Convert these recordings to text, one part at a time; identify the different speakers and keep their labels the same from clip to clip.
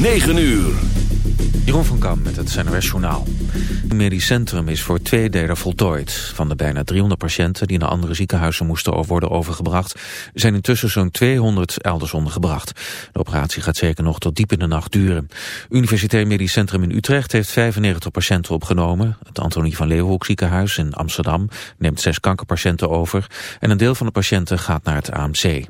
Speaker 1: 9 uur.
Speaker 2: Jeroen van Kam met het CNRS Journaal. Het medisch centrum is voor twee derde voltooid. Van de bijna 300 patiënten die naar andere ziekenhuizen moesten worden overgebracht... zijn intussen zo'n 200 elders ondergebracht. De operatie gaat zeker nog tot diep in de nacht duren. Universitair Medisch Centrum in Utrecht heeft 95 patiënten opgenomen. Het Antonie van Leeuwenhoek ziekenhuis in Amsterdam neemt zes kankerpatiënten over... en een deel van de patiënten gaat naar het AMC.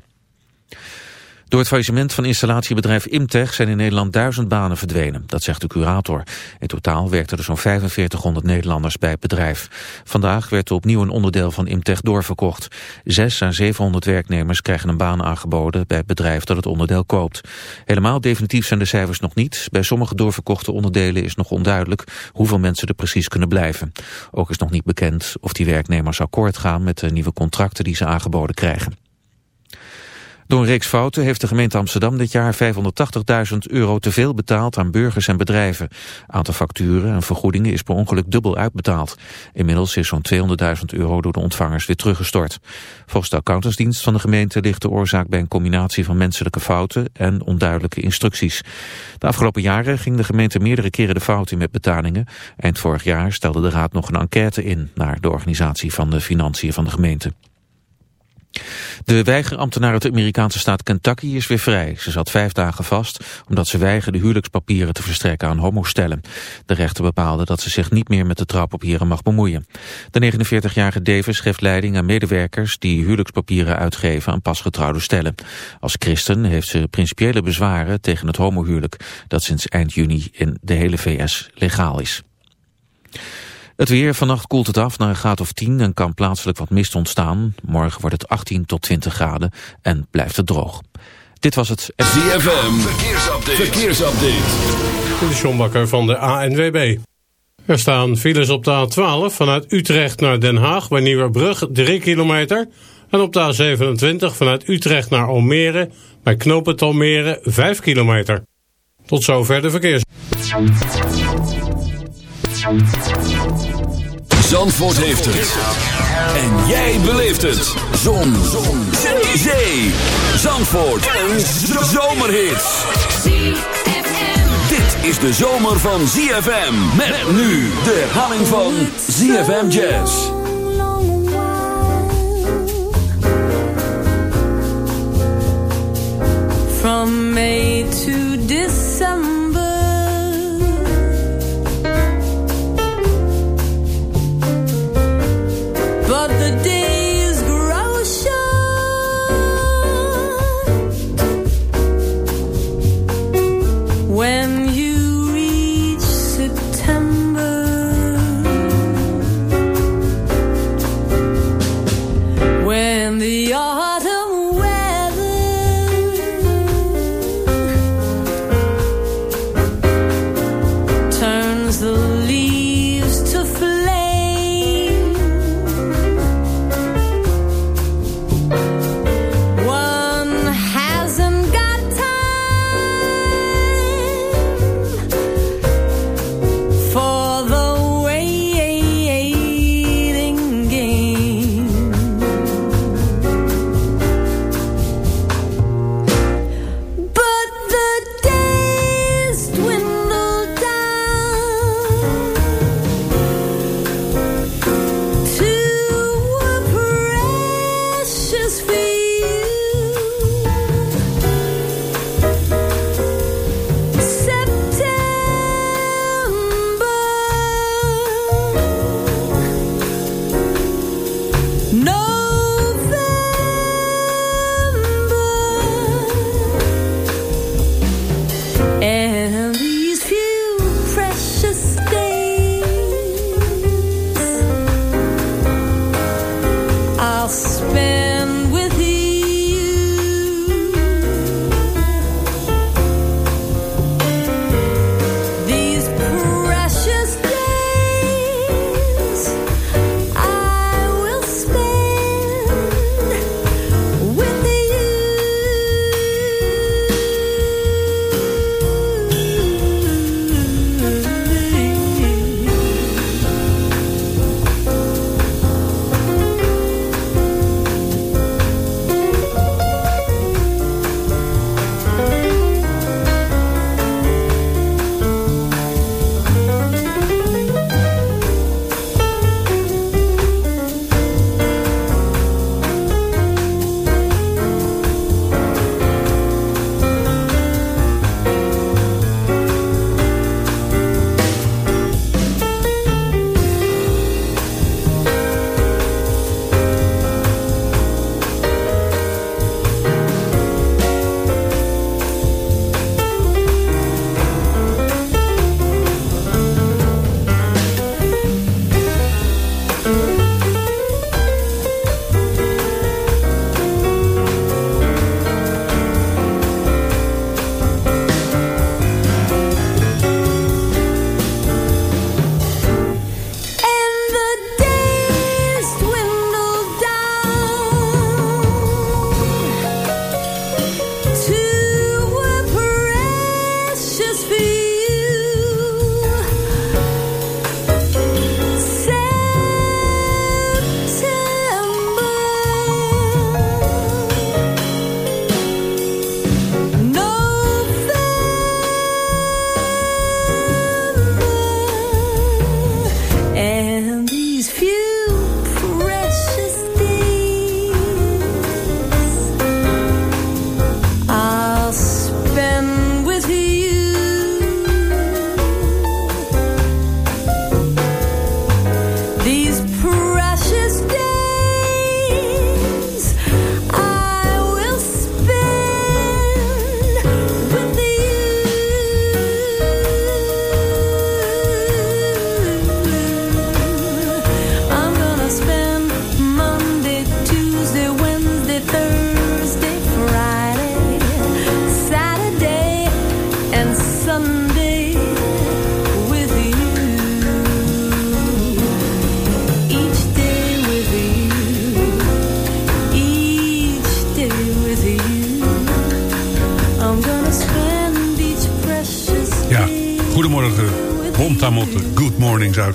Speaker 2: Door het faillissement van installatiebedrijf Imtech zijn in Nederland duizend banen verdwenen. Dat zegt de curator. In totaal werkten er zo'n 4500 Nederlanders bij het bedrijf. Vandaag werd opnieuw een onderdeel van Imtech doorverkocht. Zes à 700 werknemers krijgen een baan aangeboden bij het bedrijf dat het onderdeel koopt. Helemaal definitief zijn de cijfers nog niet. Bij sommige doorverkochte onderdelen is nog onduidelijk hoeveel mensen er precies kunnen blijven. Ook is nog niet bekend of die werknemers akkoord gaan met de nieuwe contracten die ze aangeboden krijgen. Door een reeks fouten heeft de gemeente Amsterdam dit jaar 580.000 euro te veel betaald aan burgers en bedrijven. Aantal facturen en vergoedingen is per ongeluk dubbel uitbetaald. Inmiddels is zo'n 200.000 euro door de ontvangers weer teruggestort. Volgens de accountantsdienst van de gemeente ligt de oorzaak bij een combinatie van menselijke fouten en onduidelijke instructies. De afgelopen jaren ging de gemeente meerdere keren de fout in met betalingen. Eind vorig jaar stelde de raad nog een enquête in naar de organisatie van de financiën van de gemeente. De weigerambtenaar uit de Amerikaanse staat Kentucky is weer vrij. Ze zat vijf dagen vast omdat ze weigerde huwelijkspapieren te verstrekken aan homostellen. De rechter bepaalde dat ze zich niet meer met de trouwpapieren mag bemoeien. De 49-jarige Davis geeft leiding aan medewerkers die huwelijkspapieren uitgeven aan pasgetrouwde stellen. Als christen heeft ze principiële bezwaren tegen het homohuwelijk dat sinds eind juni in de hele VS legaal is. Het weer, vannacht koelt het af naar een graad of 10 en kan plaatselijk wat mist ontstaan. Morgen wordt het 18 tot 20 graden en blijft het droog. Dit was het
Speaker 1: ZFM Verkeersupdate. Verkeersupdate.
Speaker 3: De John Bakker van de ANWB. Er staan files op de A12 vanuit Utrecht naar Den Haag bij Nieuwerbrug 3 kilometer. En op de A27 vanuit Utrecht naar Almere bij knopen Almere 5 kilometer. Tot zover de verkeers.
Speaker 1: Zandvoort heeft het. En jij beleeft het. Zon. Zon. Zee. Zandvoort. Een zomerhit. Dit is de zomer van ZFM. Met nu de herhaling van ZFM Jazz.
Speaker 4: From May to December
Speaker 5: of the day.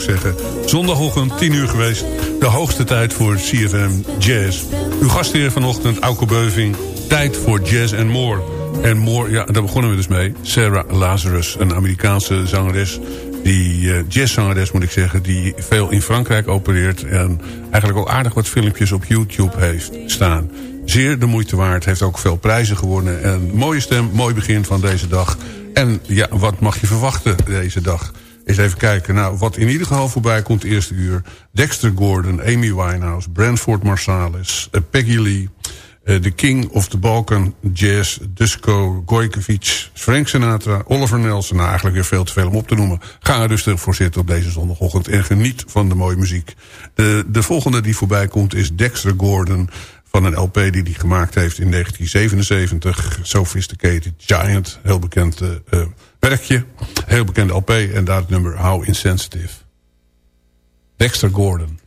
Speaker 5: Zeggen. Zondagochtend, 10 uur geweest. De hoogste tijd voor CFM Jazz. Uw gastheer vanochtend, Auke Beuving. Tijd voor jazz en more. En more, ja, daar begonnen we dus mee. Sarah Lazarus, een Amerikaanse zangeres. Die uh, jazzzangeres moet ik zeggen. Die veel in Frankrijk opereert. En eigenlijk ook aardig wat filmpjes op YouTube heeft staan. Zeer de moeite waard. Heeft ook veel prijzen gewonnen. En mooie stem, mooi begin van deze dag. En ja, wat mag je verwachten deze dag? Eens even kijken. Nou, wat in ieder geval voorbij komt eerste uur. Dexter Gordon, Amy Winehouse, Brentford Marsalis, uh, Peggy Lee... Uh, The King of the Balkan Jazz, Dusko, Gojkovic, Frank Sinatra, Oliver Nelson. Nou, eigenlijk weer veel te veel om op te noemen. Ga er rustig voor zitten op deze zondagochtend en geniet van de mooie muziek. De, de volgende die voorbij komt is Dexter Gordon van een LP die hij gemaakt heeft in 1977. Sophisticated Giant, heel bekend uh, werkje. Heel bekende LP en daar het nummer How Insensitive. Dexter Gordon.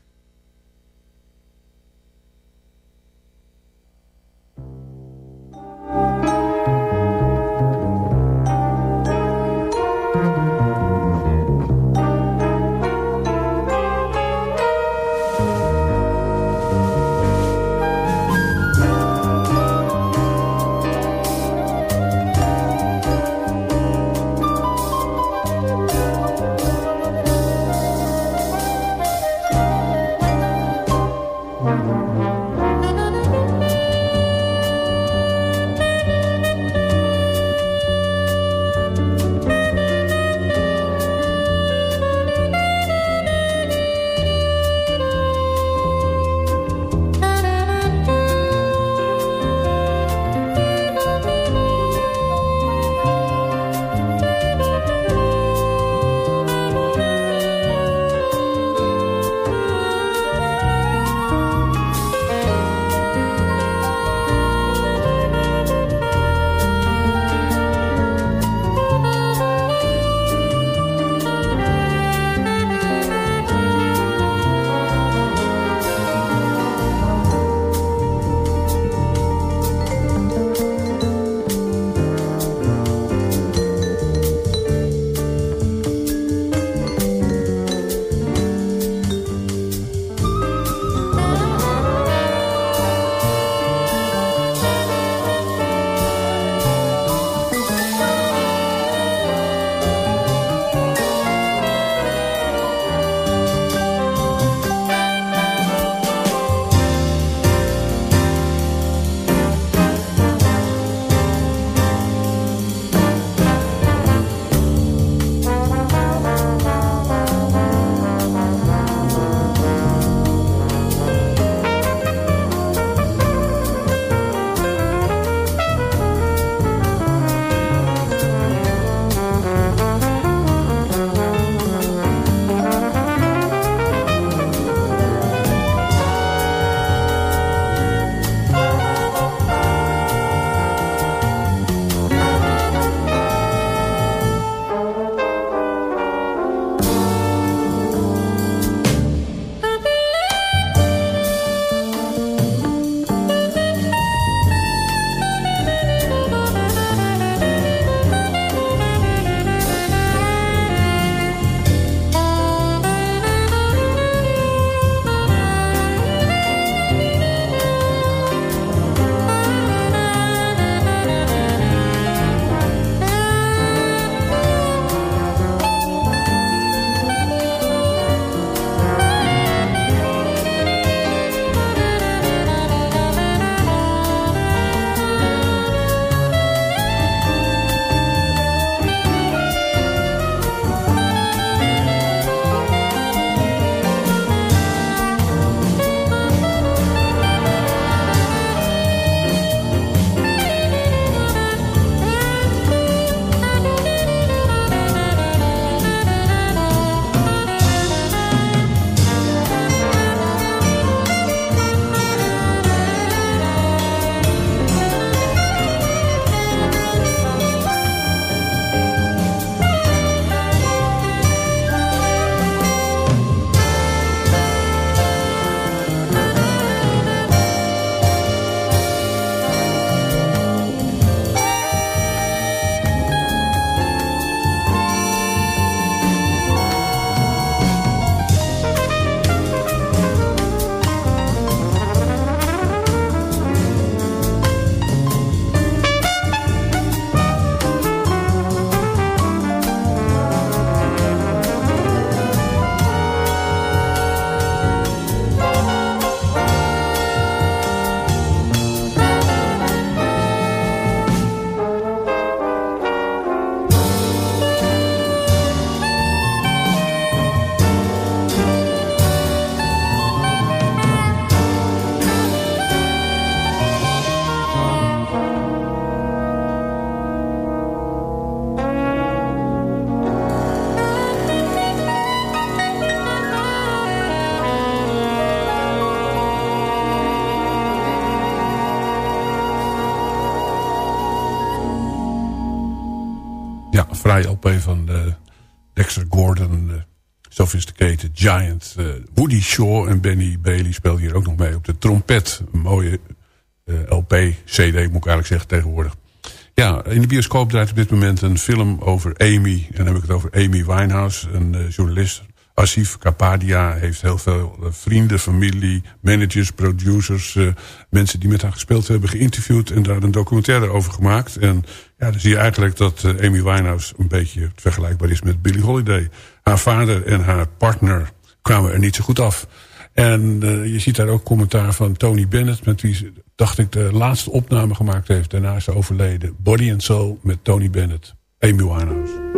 Speaker 5: Vrij LP van Dexter Gordon, Sophisticated Giant. Woody Shaw en Benny Bailey speelden hier ook nog mee op de trompet. Een mooie LP, CD moet ik eigenlijk zeggen tegenwoordig. Ja, in de bioscoop draait op dit moment een film over Amy. En dan heb ik het over Amy Winehouse, een journalist. Asif Kapadia heeft heel veel uh, vrienden, familie, managers, producers... Uh, mensen die met haar gespeeld hebben geïnterviewd... en daar een documentaire over gemaakt. En ja, dan zie je eigenlijk dat Amy Winehouse een beetje vergelijkbaar is met Billie Holiday. Haar vader en haar partner kwamen er niet zo goed af. En je ziet daar ook commentaar van Tony Bennett... met wie dacht ik, de laatste opname gemaakt heeft. Daarna is ze overleden. Body and Soul met Tony Bennett. Amy Winehouse.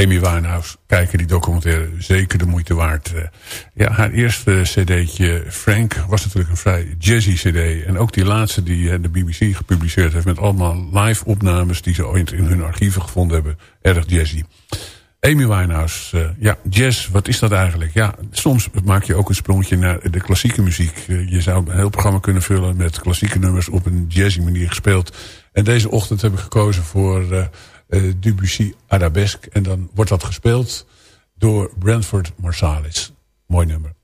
Speaker 5: Amy Winehouse. Kijken die documentaire. Zeker de moeite waard. Eh, ja, haar eerste cd'tje Frank was natuurlijk een vrij jazzy cd. En ook die laatste die eh, de BBC gepubliceerd heeft... met allemaal live opnames die ze ooit in hun archieven gevonden hebben. Erg jazzy. Amy Winehouse, uh, ja, jazz, wat is dat eigenlijk? Ja, soms maak je ook een sprongje naar de klassieke muziek. je zou een heel programma kunnen vullen met klassieke nummers op een jazzy manier gespeeld. En deze ochtend hebben we gekozen voor Debussy Arabesque. En dan wordt dat gespeeld door Brentford Marsalis. Mooi nummer.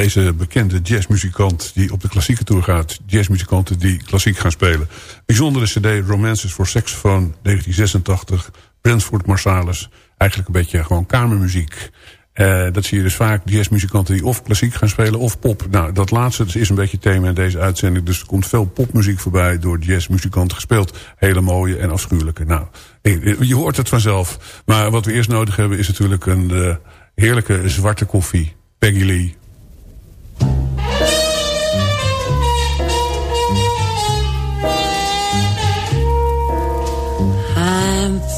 Speaker 5: Deze bekende jazzmuzikant die op de klassieke tour gaat. Jazzmuzikanten die klassiek gaan spelen. Bijzondere cd Romances for Saxophone 1986. Brentford Marsalis. Eigenlijk een beetje gewoon kamermuziek. Uh, dat zie je dus vaak jazzmuzikanten die of klassiek gaan spelen of pop. Nou, dat laatste is een beetje thema in deze uitzending. Dus er komt veel popmuziek voorbij door jazzmuzikanten gespeeld. Hele mooie en afschuwelijke. Nou, je hoort het vanzelf. Maar wat we eerst nodig hebben is natuurlijk een uh, heerlijke zwarte koffie. Peggy Lee.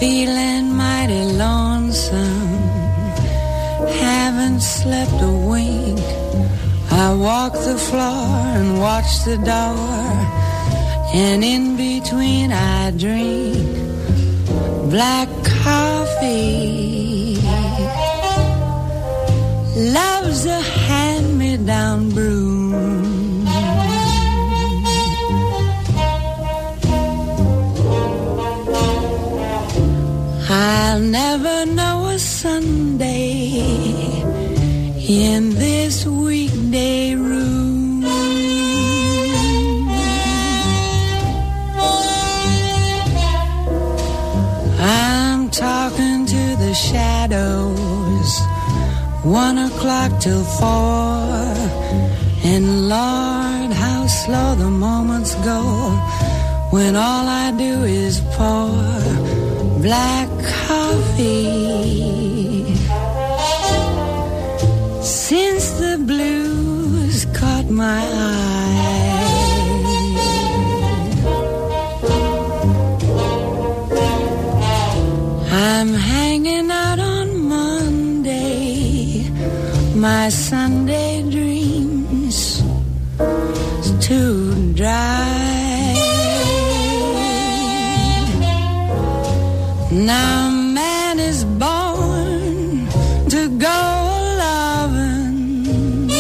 Speaker 4: Feeling mighty lonesome. Haven't slept a wink. I walk the floor and watch the door. And in between I drink Black coffee. Love's a hand-me-down broom I'll never know a Sunday in this weekday room. I'm talking to the shadows, one o'clock till four. And Lord, how slow the moments go when all I do is pour black coffee. Since the blues caught my eye, I'm hanging out on Monday, my Sunday dreams too dry. Now man is born to go loving.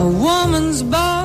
Speaker 4: A woman's born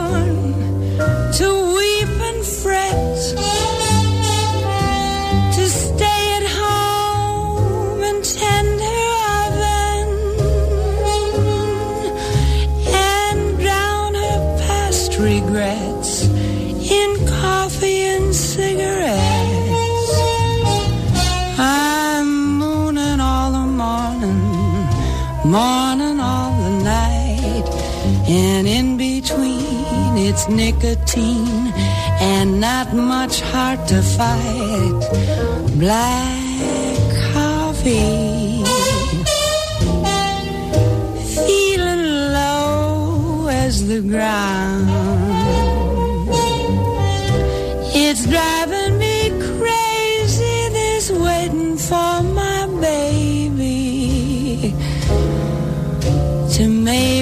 Speaker 4: it's nicotine and not much heart to fight. Black coffee, feeling low as the ground. It's driving me crazy, this waiting for my baby to maybe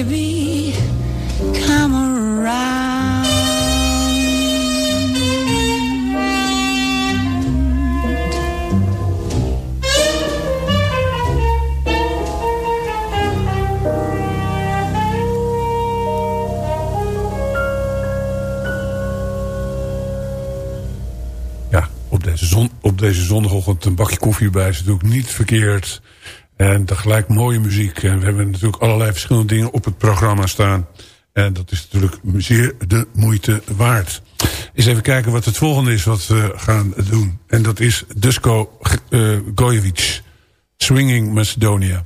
Speaker 5: deze zondagochtend een bakje koffie erbij is natuurlijk niet verkeerd. En tegelijk mooie muziek. En we hebben natuurlijk allerlei verschillende dingen op het programma staan. En dat is natuurlijk zeer de moeite waard. Eens even kijken wat het volgende is wat we gaan doen. En dat is Dusko uh, Gojevic. Swinging Macedonia.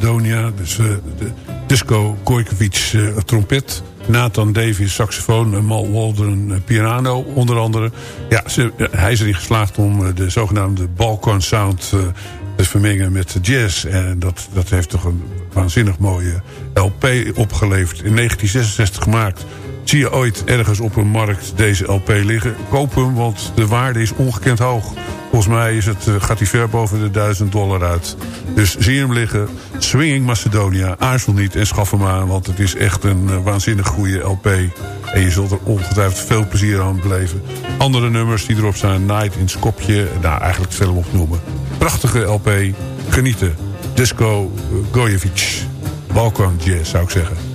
Speaker 5: Macedonia. Dus uh, de Disco Gojkovic uh, trompet. Nathan Davis saxofoon. Mal Waldron piano onder andere. Ja, ze, hij is erin geslaagd om de zogenaamde Balkan Sound te vermengen met jazz. En dat, dat heeft toch een waanzinnig mooie LP opgeleverd. In 1966 gemaakt. Zie je ooit ergens op een markt deze LP liggen? Koop hem, want de waarde is ongekend hoog. Volgens mij is het, gaat hij ver boven de 1000 dollar uit. Dus zie hem liggen. Swinging Macedonia. Aarzel niet en schaf hem aan. Want het is echt een waanzinnig goede LP. En je zult er ongetwijfeld veel plezier aan beleven. Andere nummers die erop staan. Night in Skopje. Nou, eigenlijk veel op noemen. Prachtige LP. Genieten. Disco Gojevic. Balkan Jazz zou ik zeggen.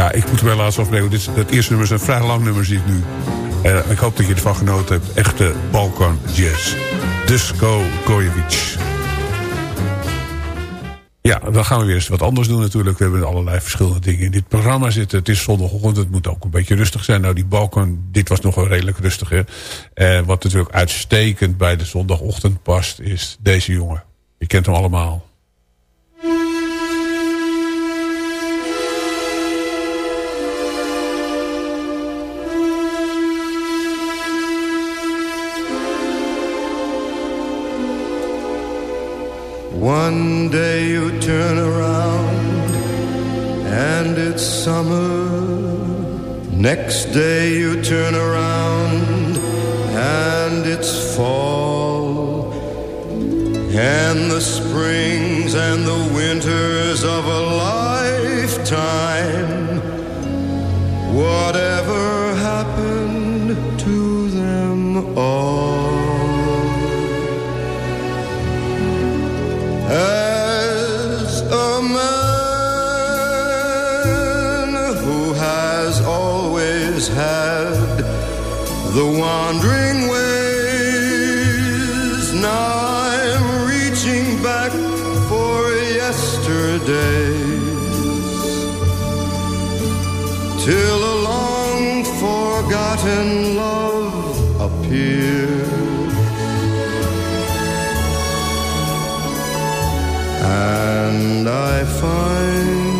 Speaker 5: Ja, ik moet er wel laatst afbreken. Dit, het eerste nummer is een vrij lang nummer, zie ik nu. Uh, ik hoop dat je ervan genoten hebt. Echte Balkan Jazz. Disco Gojevic. Ja, dan gaan we weer eens wat anders doen natuurlijk. We hebben allerlei verschillende dingen in dit programma zitten. Het is zondagochtend, het moet ook een beetje rustig zijn. Nou, die Balkan, dit was nog wel redelijk rustig. Hè? Uh, wat natuurlijk uitstekend bij de zondagochtend past, is deze jongen. Je kent hem allemaal.
Speaker 6: One day you turn around and it's summer. Next day you turn around and it's fall. And the springs and the winters of a lifetime. Whatever happened to them all? The wandering ways. Now I'm reaching back for yesterdays till a long forgotten love appears. And I find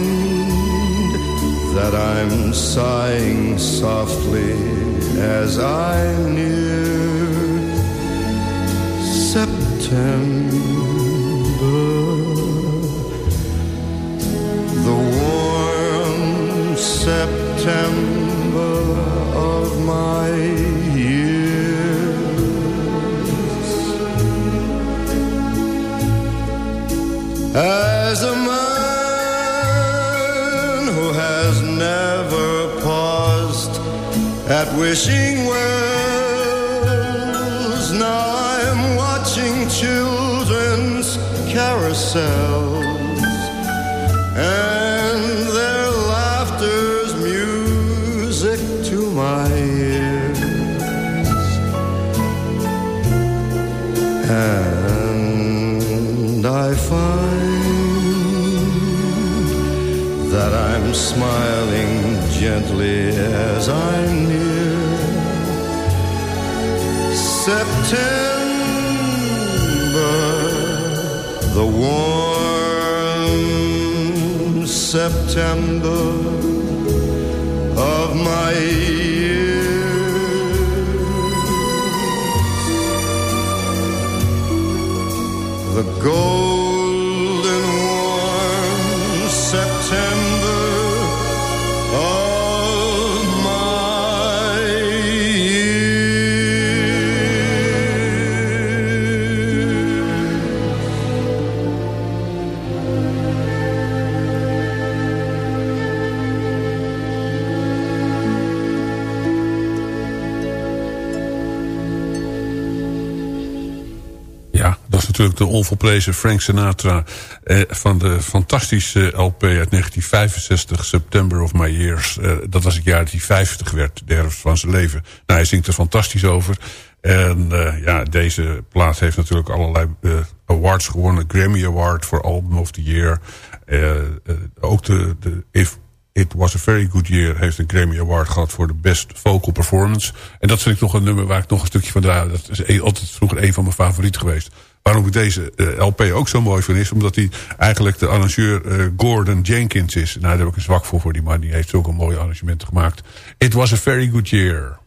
Speaker 6: that I'm sighing softly as I near September. The warm September wishing wells, now I'm watching children's carousels and their laughter's music to my ears. And I find that I'm smiling gently as I'm September, the warm September of my years. The golden
Speaker 5: de onvolprezen Frank Sinatra... Eh, van de fantastische LP uit 1965, September of My Years. Eh, dat was het jaar dat hij 50 werd, de herfst van zijn leven. Nou, hij zingt er fantastisch over. En eh, ja, deze plaat heeft natuurlijk allerlei eh, awards gewonnen. Grammy Award voor Album of the Year. Eh, eh, ook de, de If It Was a Very Good Year... heeft een Grammy Award gehad voor de Best Vocal Performance. En dat vind ik nog een nummer waar ik nog een stukje van draai. Dat is altijd vroeger een van mijn favorieten geweest. Waarom ik deze uh, LP ook zo mooi vind is... omdat hij eigenlijk de arrangeur uh, Gordon Jenkins is. Nou, daar heb ik een zwak voor voor die man. Die heeft zulke mooie arrangementen gemaakt. It Was a Very Good Year.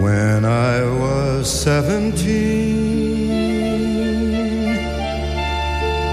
Speaker 6: When I was seventeen,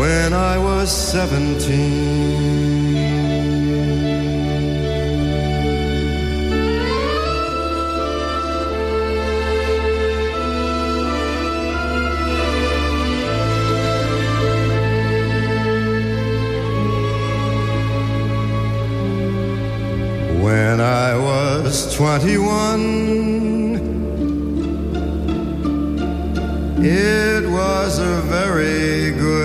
Speaker 6: when I was seventeen. When I was twenty-one, it was a very good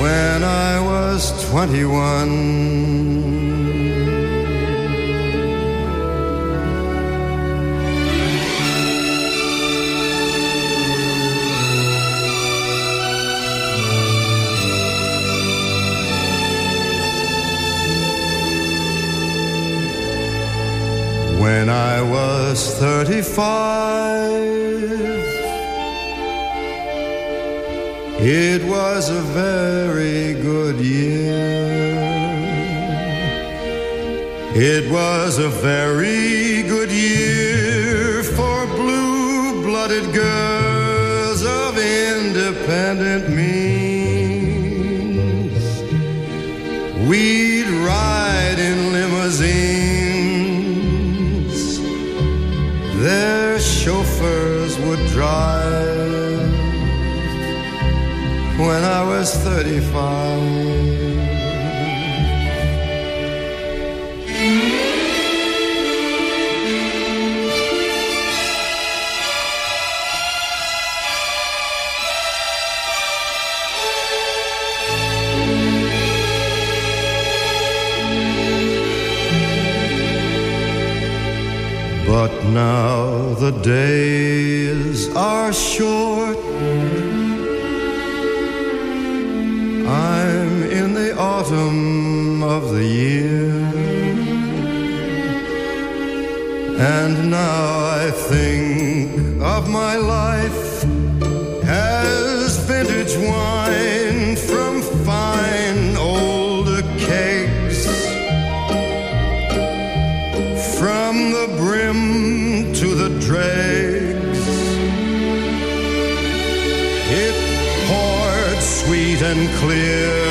Speaker 6: when I was 21. When I was 35, it was a very good year. It was a very good year for blue blooded girls of independent means. We'd ride in limousines their chauffeurs would drive when I was 35. But now the days are short. Autumn of the year. And now I think of my life as vintage wine from fine old kegs. From the brim to the dregs. It poured sweet and clear.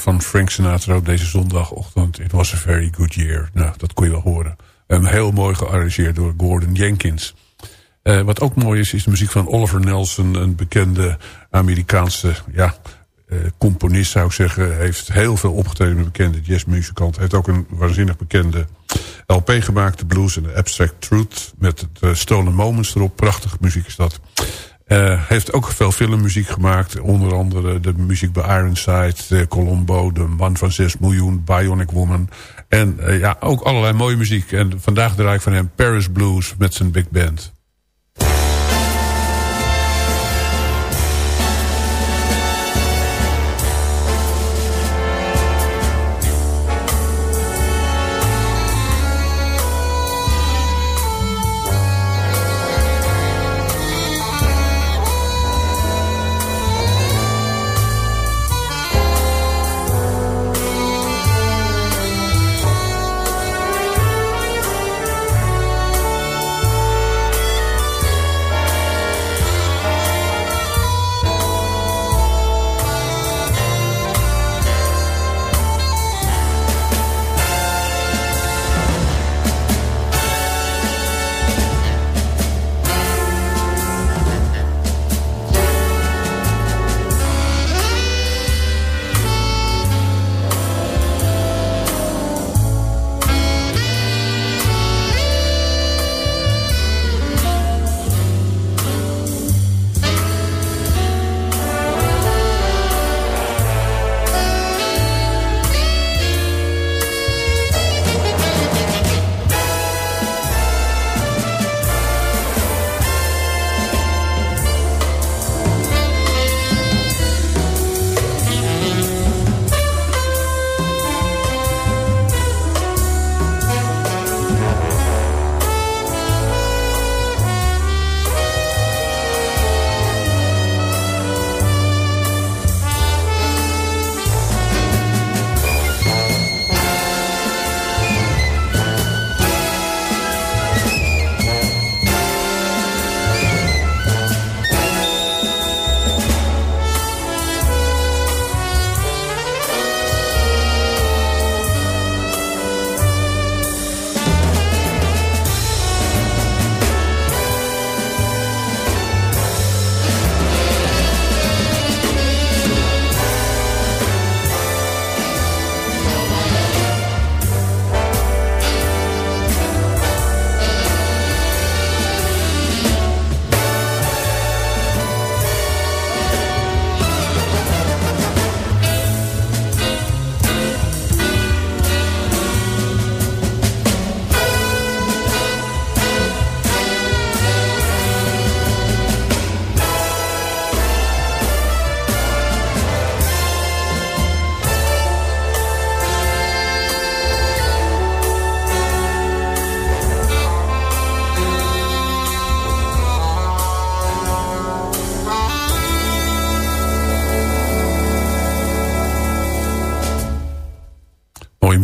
Speaker 5: Van Frank Sinatra op deze zondagochtend. It was a very good year. Nou, dat kon je wel horen. Heel mooi gearrangeerd door Gordon Jenkins. Uh, wat ook mooi is, is de muziek van Oliver Nelson. Een bekende Amerikaanse ja, componist zou ik zeggen. Heeft heel veel opgetreden met bekende jazzmuzikant. Heeft ook een waanzinnig bekende LP gemaakt. De Blues and the Abstract Truth. Met de Stolen Moments erop. Prachtige muziek is dat. Uh, heeft ook veel filmmuziek gemaakt. Onder andere de muziek bij Ironside, de Colombo, de Man van 6 miljoen, Bionic Woman. En uh, ja, ook allerlei mooie muziek. En vandaag draai ik van hem Paris Blues met zijn big band.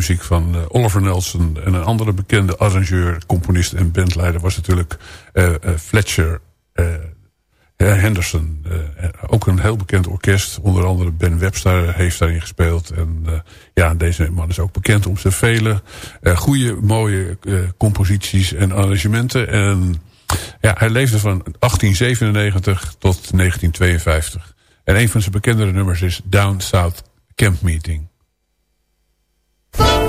Speaker 5: Muziek van uh, Oliver Nelson. En een andere bekende arrangeur, componist en bandleider was natuurlijk uh, uh, Fletcher Henderson. ook een heel bekend orkest. Onder andere Ben Webster heeft daarin gespeeld. En ja, deze man is ook bekend om zijn vele goede, mooie composities en arrangementen. En ja, hij leefde van 1897 tot 1952. En een van zijn bekendere nummers is Down South Camp Meeting. Boom!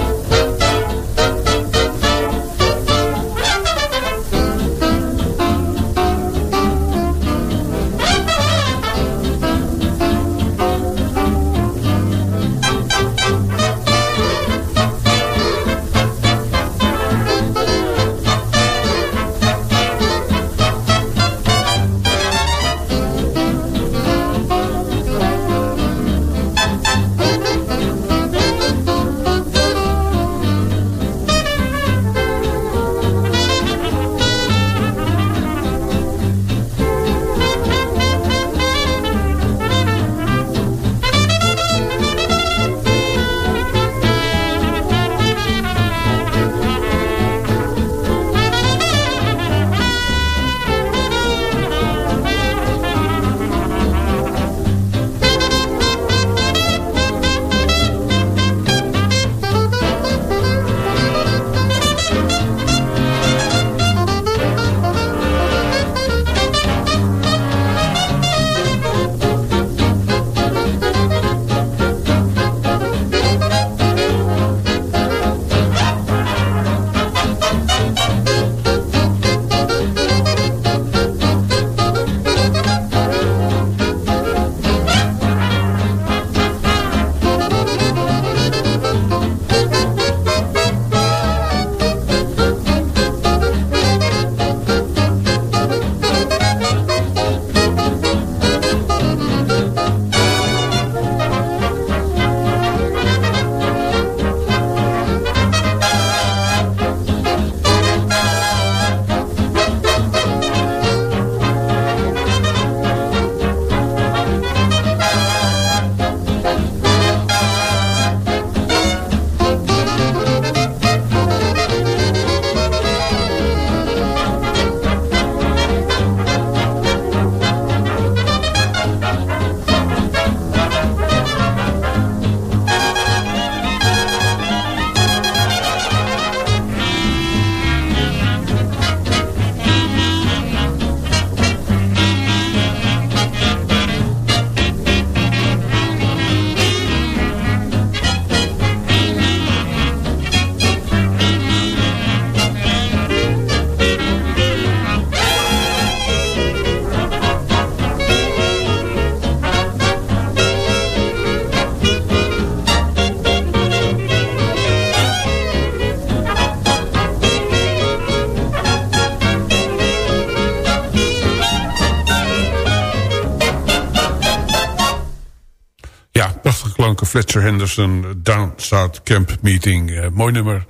Speaker 7: Fletcher Henderson, Down South Camp Meeting. mooi nummer.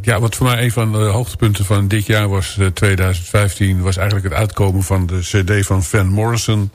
Speaker 7: ja, wat voor mij een van de hoogtepunten van dit jaar was, 2015... was eigenlijk het uitkomen van de cd van Van Morrison...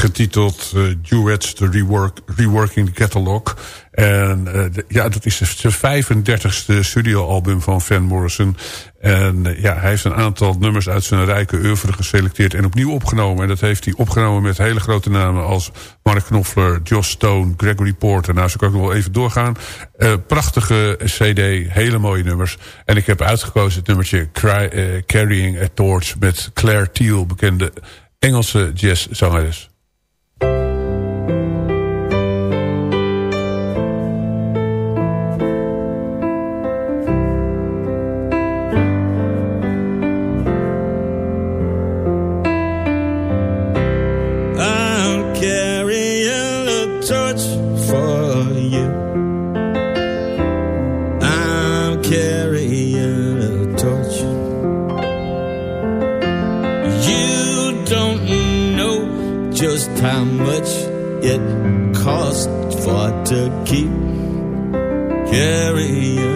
Speaker 7: getiteld Duets, the rework, Reworking the Catalog... En uh, ja, dat is zijn 35ste studioalbum van Van Morrison. En uh, ja, hij heeft een aantal nummers uit zijn rijke oeuvre geselecteerd en opnieuw opgenomen. En dat heeft hij opgenomen met hele grote namen als Mark Knopfler, Joss Stone, Gregory Porter. Nou, zo kan ik nog wel even doorgaan. Uh, prachtige cd, hele mooie nummers. En ik heb uitgekozen het nummertje Carrying a Torch met Claire Thiel, bekende Engelse jazzzangeres.
Speaker 5: carry a torch. You
Speaker 7: don't know just how much it costs for to keep carrying.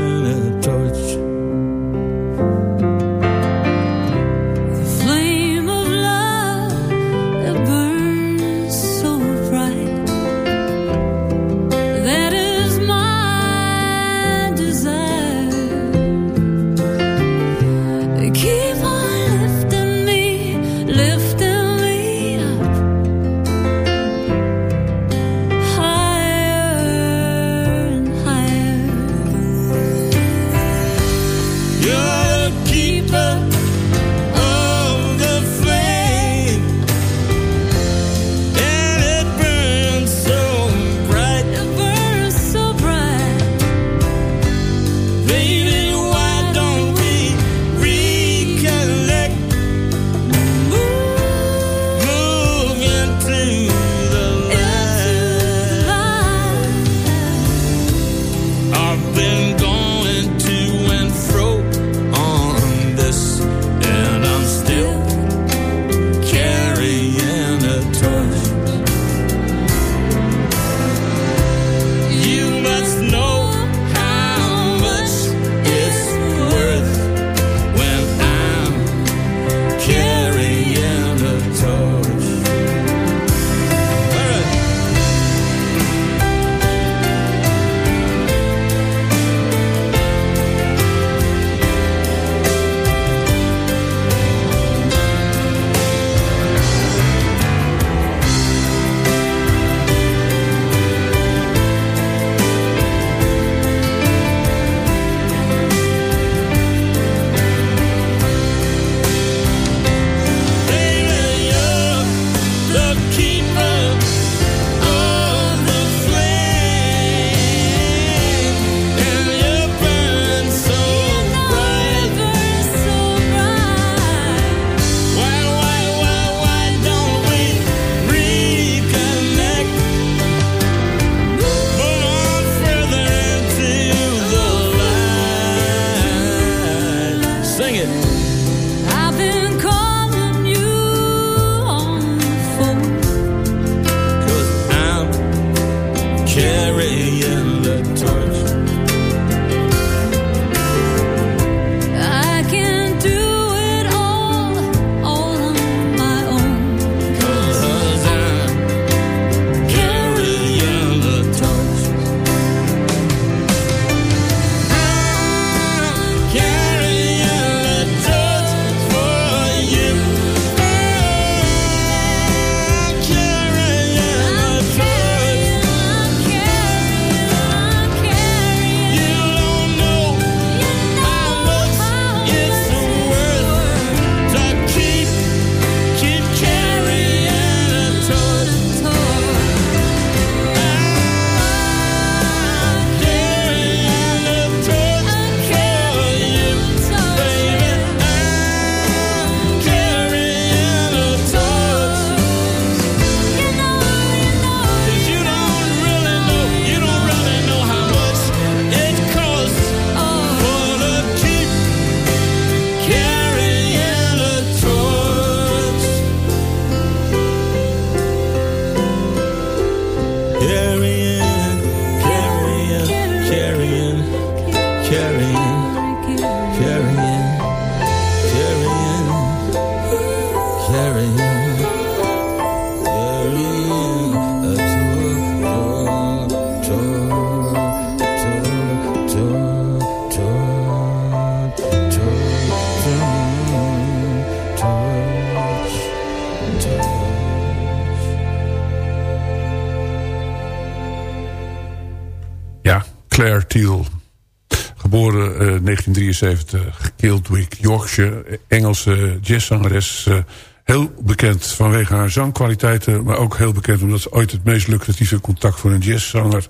Speaker 5: 1973, Kildwick, Yorkshire, Engelse jazzzangeres. Uh, heel bekend vanwege haar zangkwaliteiten... maar ook heel bekend omdat ze ooit het meest lucratieve contact voor een jazzzanger...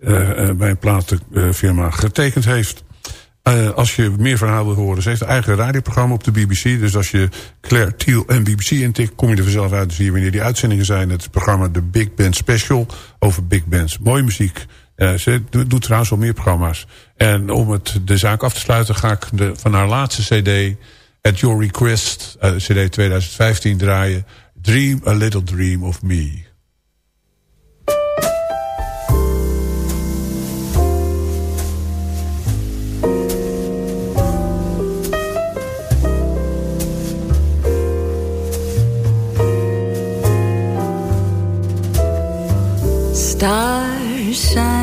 Speaker 5: Uh, bij een platenfirma getekend heeft. Als je meer verhaal wil horen, ze heeft een eigen radioprogramma op de BBC. Dus als je Claire Thiel en BBC intikt, kom je er vanzelf uit. zie je wanneer die uitzendingen zijn. Het programma The Big Band Special over big bands. Mooie muziek. Uh, ze doet trouwens al meer programma's. En om het, de zaak af te sluiten ga ik de, van haar laatste cd... At Your Request, uh, cd 2015 draaien... Dream a Little Dream of Me.
Speaker 4: Stars shining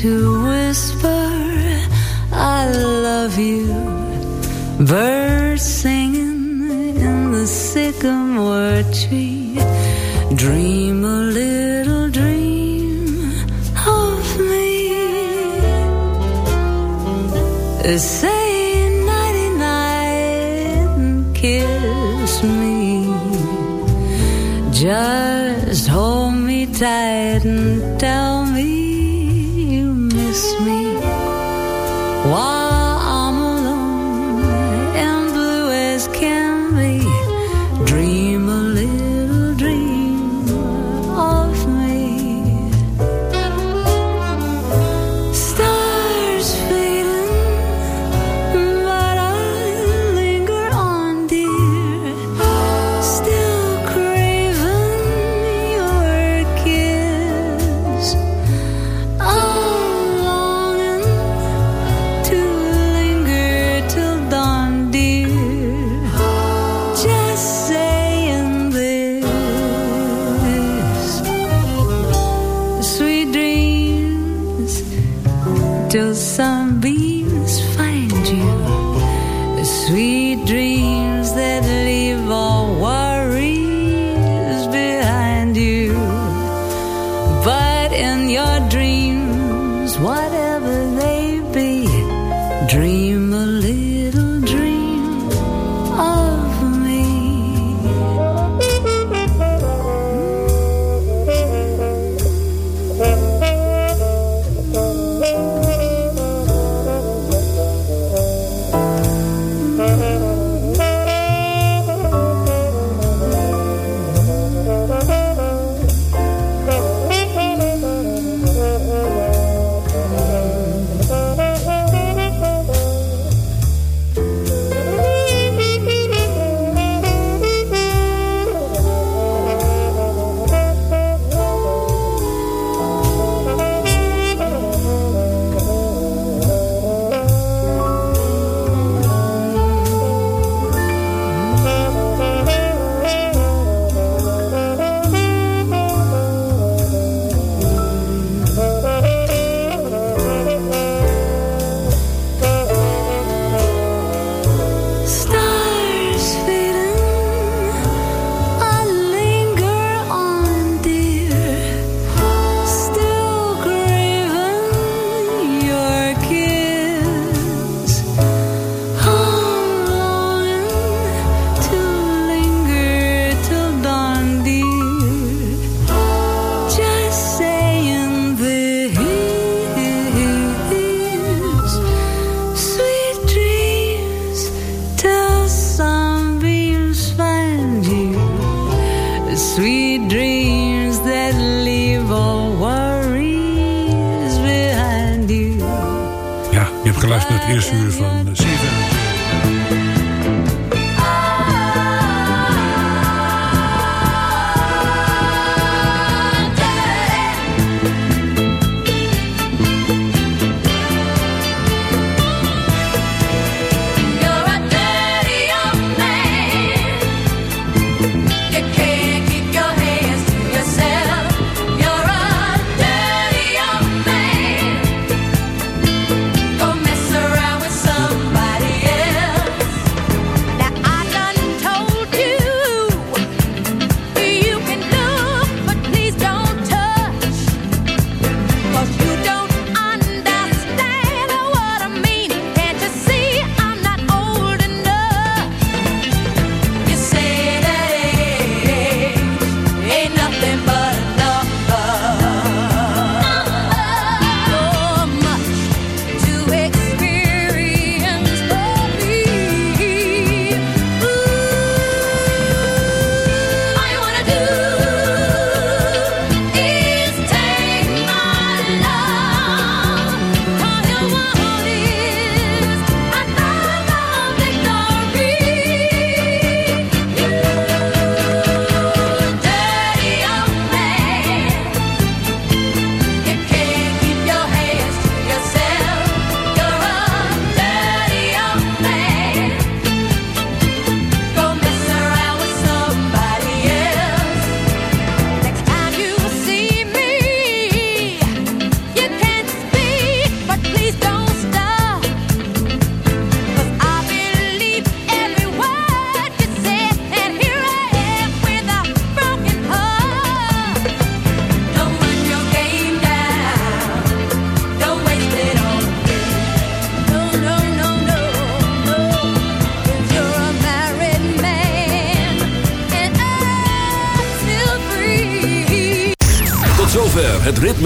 Speaker 4: to whisper, I love you. Birds singing in the sycamore tree. Dream a little dream of me. Say